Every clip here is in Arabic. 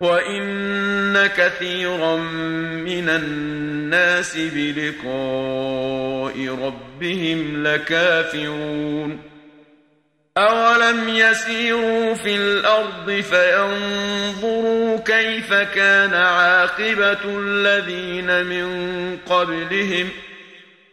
وإن كثيرا من الناس بلقاء ربهم لكافرون أولم يسيروا في الأرض فينظروا كيف كان عاقبة الذين من قبلهم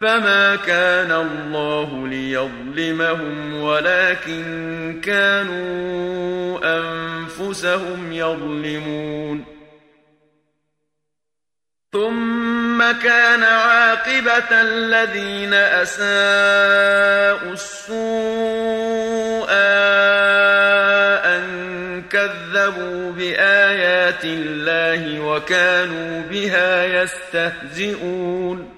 فما كان الله ليظلمهم ولكن كانوا أنفسهم يظلمون ثم كان عاقبة الذين أساءوا السوء أن كذبوا بآيات الله وكانوا بها يستهزئون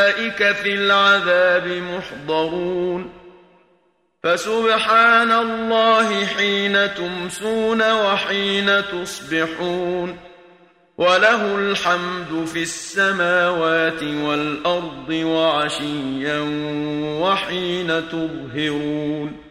في العذاب محضرون فسبحان الله حين تمسون وحين تصبحون وله الحمد في السماوات والأرض وعشيا وحين تظهرون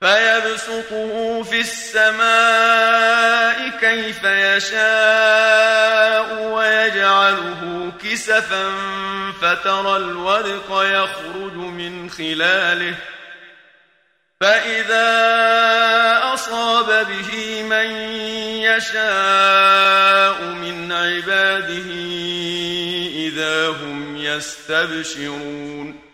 فيبسطه في السماء كيف يشاء ويجعله كسفا فترى الودق يخرج من خلاله. فإذا أصاب به من يشاء من عباده إذا هم يستبشرون.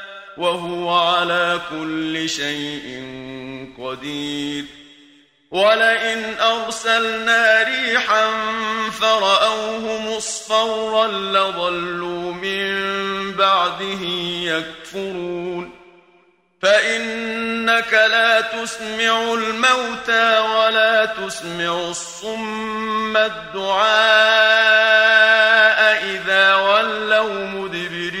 وهو على كل شيء قدير. ولئن أرسلنا ريحا فرأوه مصفرا لظلوا من بعده يكفرون. فإنك لا تسمع الموتى ولا تسمع الصم الدعاء إذا ولوا مدبرين.